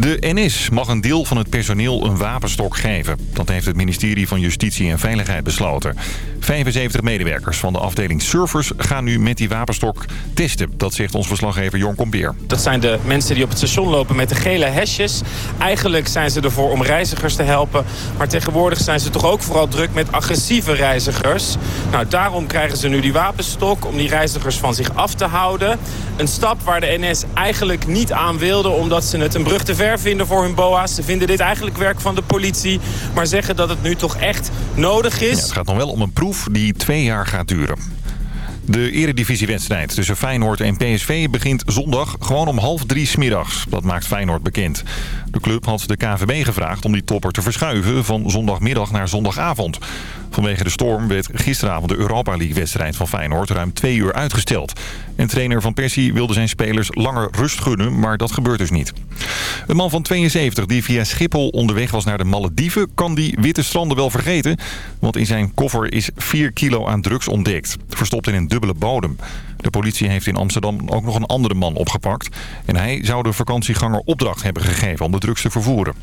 De NS mag een deel van het personeel een wapenstok geven. Dat heeft het ministerie van Justitie en Veiligheid besloten. 75 medewerkers van de afdeling Surfers gaan nu met die wapenstok testen. Dat zegt ons verslaggever Jon Kompeer. Dat zijn de mensen die op het station lopen met de gele hesjes. Eigenlijk zijn ze ervoor om reizigers te helpen. Maar tegenwoordig zijn ze toch ook vooral druk met agressieve reizigers. Nou, daarom krijgen ze nu die wapenstok om die reizigers van zich af te houden. Een stap waar de NS eigenlijk niet aan wilde omdat ze het een brug te ver vinden voor hun boa's. Ze vinden dit eigenlijk werk van de politie. Maar zeggen dat het nu toch echt nodig is. Ja, het gaat nog wel om een proef die twee jaar gaat duren. De eredivisiewedstrijd tussen Feyenoord en PSV begint zondag gewoon om half drie smiddags. Dat maakt Feyenoord bekend. De club had de KVB gevraagd om die topper te verschuiven van zondagmiddag naar zondagavond. Vanwege de storm werd gisteravond de Europa League-wedstrijd van Feyenoord ruim twee uur uitgesteld. En trainer Van Persie wilde zijn spelers langer rust gunnen, maar dat gebeurt dus niet. Een man van 72 die via Schiphol onderweg was naar de Malediven... kan die witte stranden wel vergeten, want in zijn koffer is 4 kilo aan drugs ontdekt. Verstopt in een bodem. De politie heeft in Amsterdam ook nog een andere man opgepakt. En hij zou de vakantieganger opdracht hebben gegeven om de drugs te vervoeren.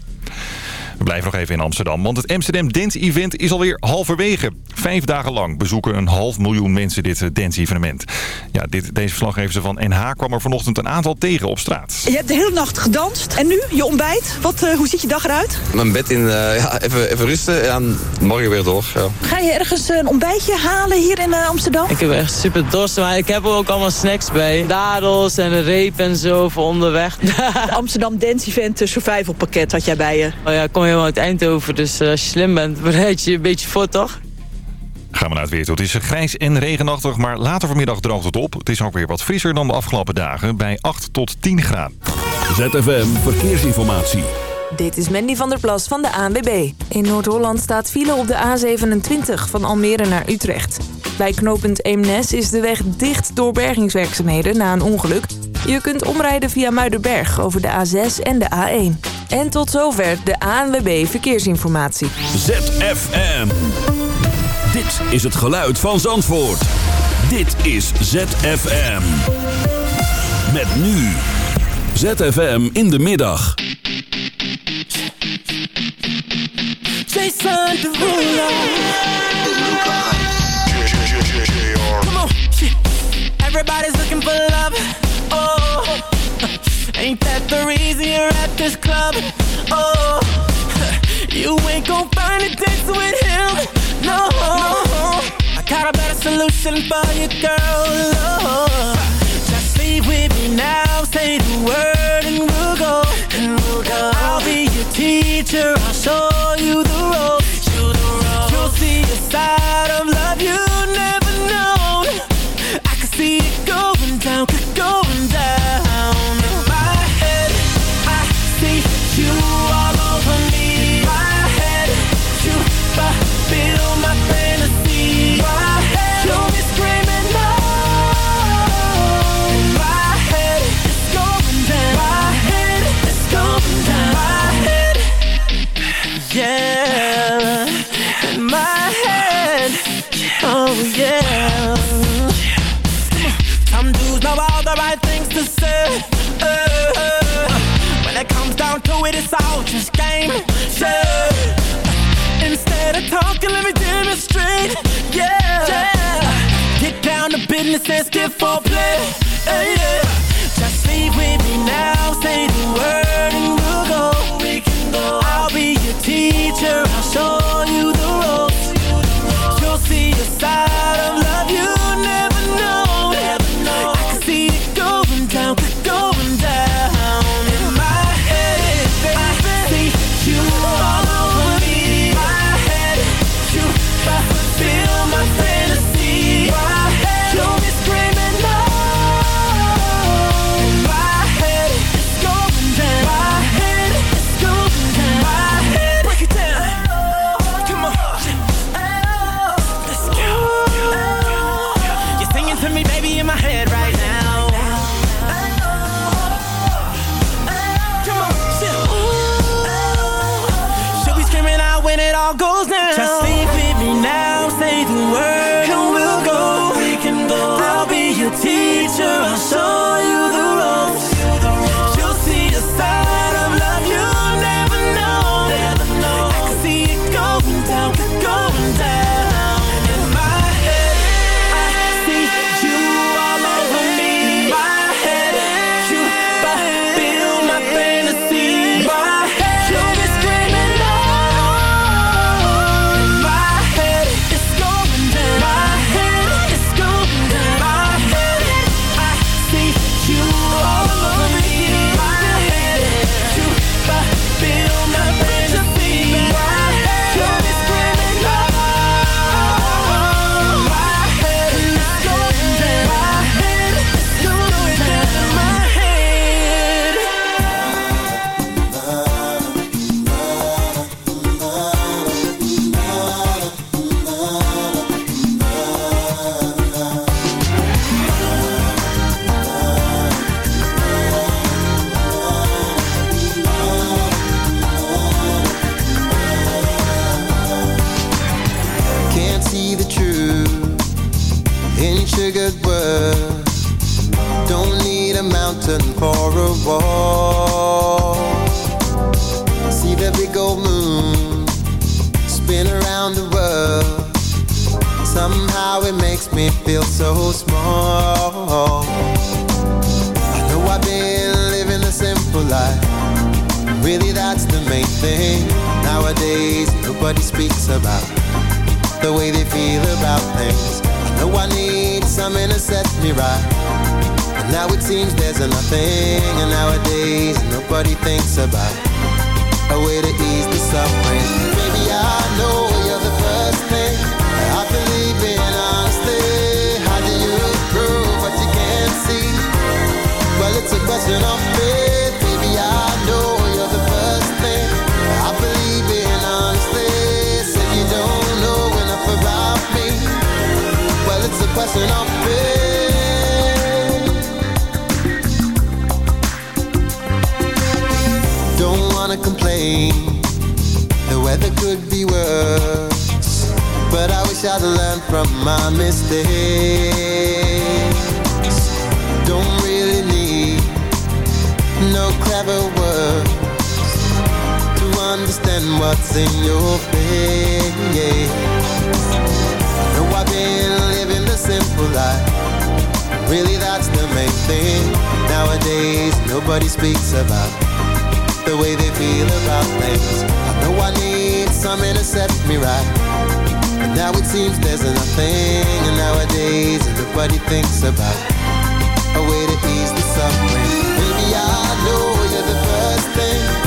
We blijven nog even in Amsterdam, want het Amsterdam Dance Event is alweer halverwege. Vijf dagen lang bezoeken een half miljoen mensen dit eh, dance evenement. Ja, dit, deze verslaggever van NH kwam er vanochtend een aantal tegen op straat. Je hebt de hele nacht gedanst en nu je ontbijt. Wat, uh, hoe ziet je dag eruit? Mijn bed in, uh, ja, even, even rusten en morgen weer door. Ja. Ga je ergens een ontbijtje halen hier in uh, Amsterdam? Ik heb echt super dorst, maar ik heb er ook allemaal snacks bij. Dadels en een reep en zo voor onderweg. Amsterdam Dance Event survival pakket had jij bij je. Oh ja, kom helemaal uit Eindhoven, dus als je slim bent, bereid je een beetje voor, toch? Gaan we naar het weer toe. Het is grijs en regenachtig, maar later vanmiddag droogt het op. Het is ook weer wat frisser dan de afgelopen dagen, bij 8 tot 10 graden. ZFM Verkeersinformatie. Dit is Mandy van der Plas van de ANWB. In Noord-Holland staat file op de A27 van Almere naar Utrecht. Bij knooppunt Eemnes is de weg dicht door bergingswerkzaamheden na een ongeluk. Je kunt omrijden via Muidenberg over de A6 en de A1. En tot zover de ANWB Verkeersinformatie. ZFM. Dit is het geluid van Zandvoort. Dit is ZFM. Met nu. ZFM in de middag. Jason Derulo. Come on. Everybody's looking for love. Oh. Ain't that the reason you're at this club? Oh. You ain't gon' find a dance with him. No. I got a better solution for you, girl. Oh. Just leave with me now. Say the word and we'll go. And we'll go. I'll be your teacher. I'll show when it comes down to it, it's all just game. Instead of talking, let me demonstrate. Yeah. Get down to business and skip play. Just leave with me now. Say the word never was To understand what's in your face. No, I've been living the simple life. Really that's the main thing Nowadays nobody speaks about. The way they feel about things. I know I need some to set me right. But now it seems there's nothing And nowadays nobody thinks about a way to ease the suffering. Baby, I know you're the first thing.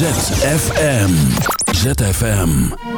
ZFM. ZFM.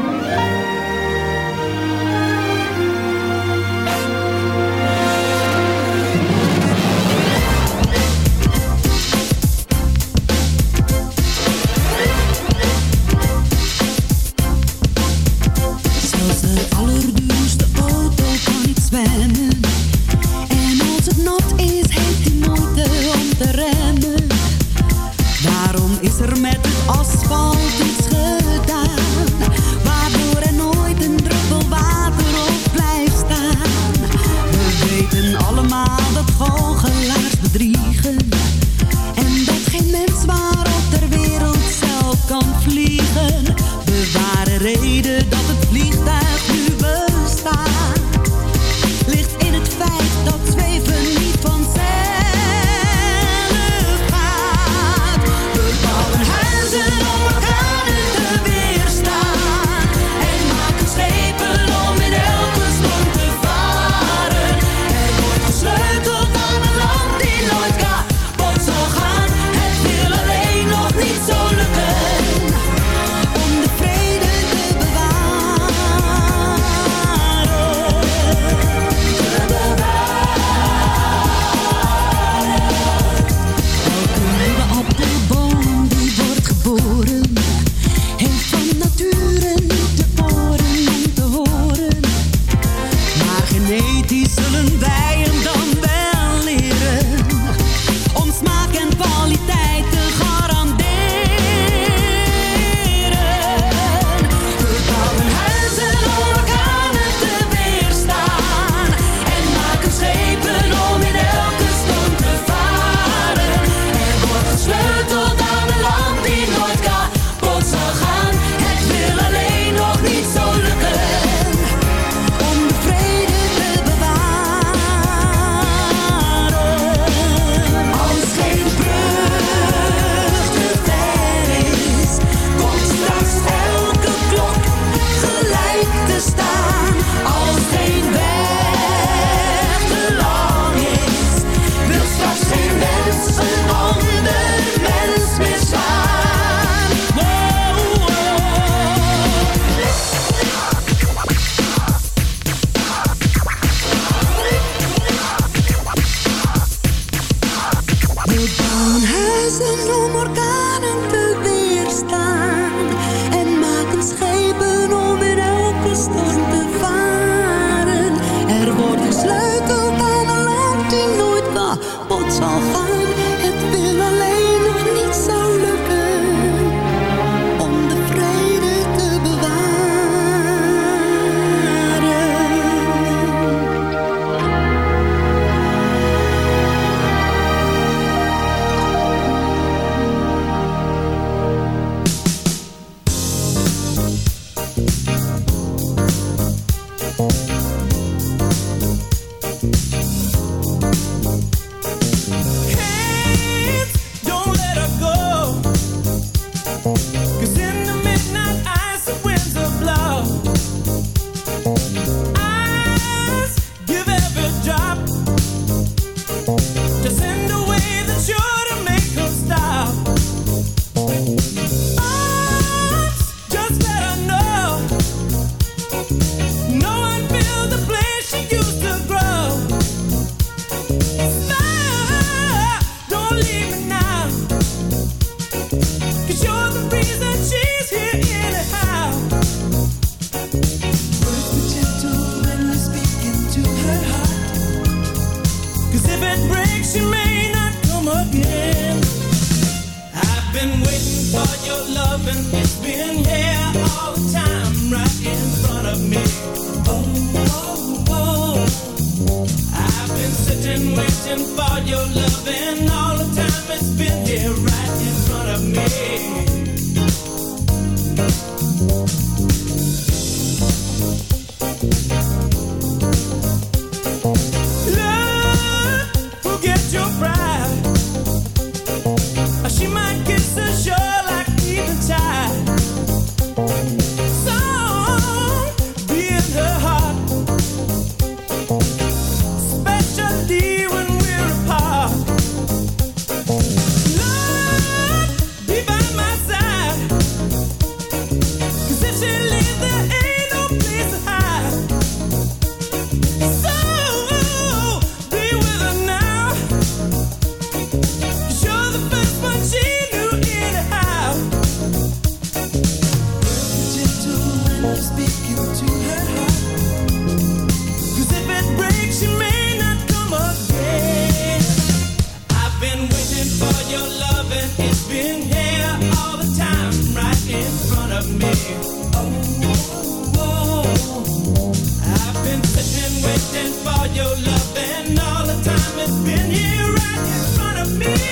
Thank you.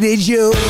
jaded you.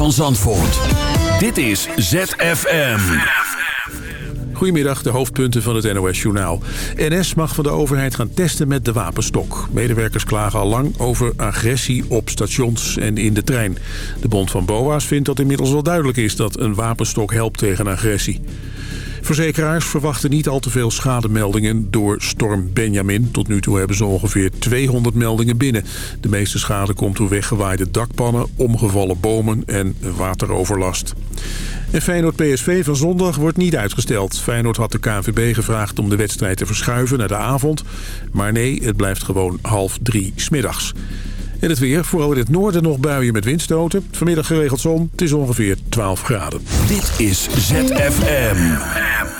Van Zandvoort. Dit is ZFM. Goedemiddag, de hoofdpunten van het NOS-journaal. NS mag van de overheid gaan testen met de wapenstok. Medewerkers klagen al lang over agressie op stations en in de trein. De Bond van BOA's vindt dat inmiddels wel duidelijk is... dat een wapenstok helpt tegen agressie. Verzekeraars verwachten niet al te veel schademeldingen door storm Benjamin. Tot nu toe hebben ze ongeveer 200 meldingen binnen. De meeste schade komt door weggewaaide dakpannen, omgevallen bomen en wateroverlast. En Feyenoord-PSV van zondag wordt niet uitgesteld. Feyenoord had de KNVB gevraagd om de wedstrijd te verschuiven naar de avond. Maar nee, het blijft gewoon half drie smiddags. En het weer, vooral in het noorden nog buien met windstoten. Vanmiddag geregeld zon, het is ongeveer 12 graden. Dit is ZFM.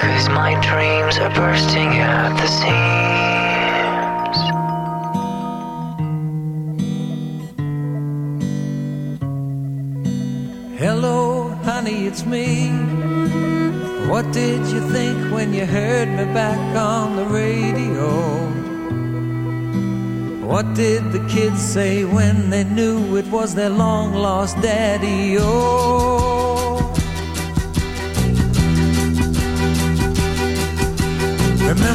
Because my dreams are bursting at the seams. Hello, honey, it's me. What did you think when you heard me back on the radio? What did the kids say when they knew it was their long lost daddy? Oh.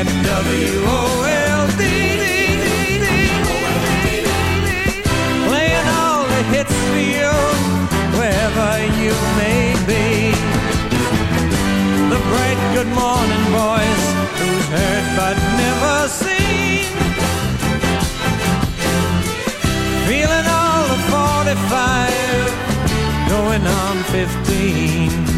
At. Playing all the hits for you, wherever you may be. The bright good morning who's heard but never seen. Feeling all the 45, going on 15.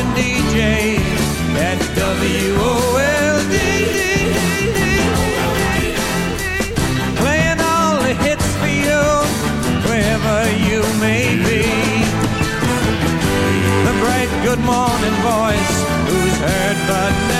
Morning DJ at WOLD. Playing all the hits for you, wherever you may be. The bright good morning voice, who's heard but never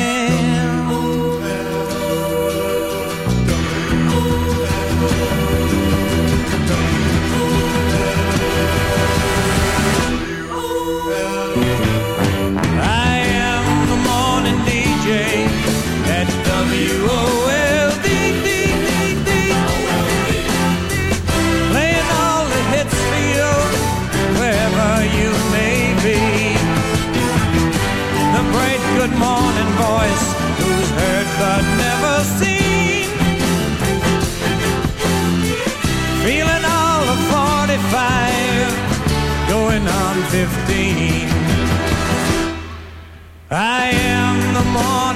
Am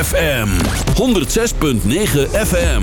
Fm 106.9 FM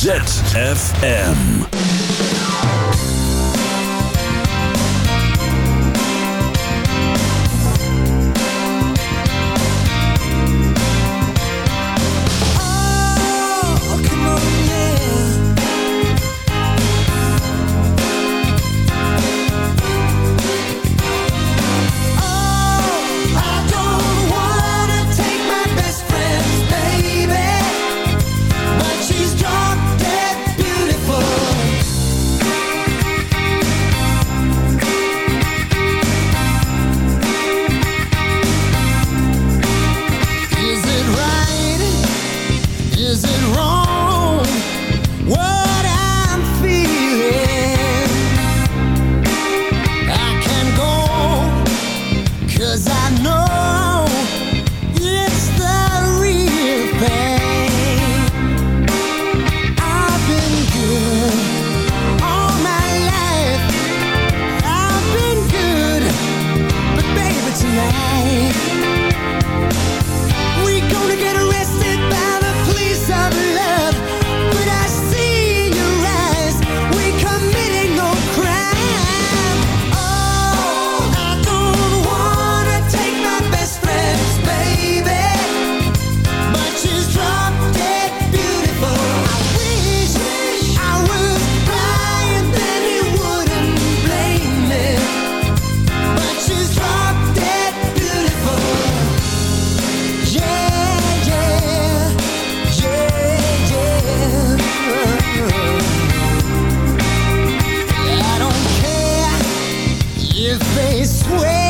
ZFM. If they swear